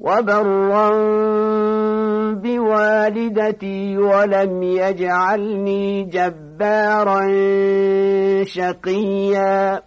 وبرا بوالدتي ولم يجعلني جبارا شقيا.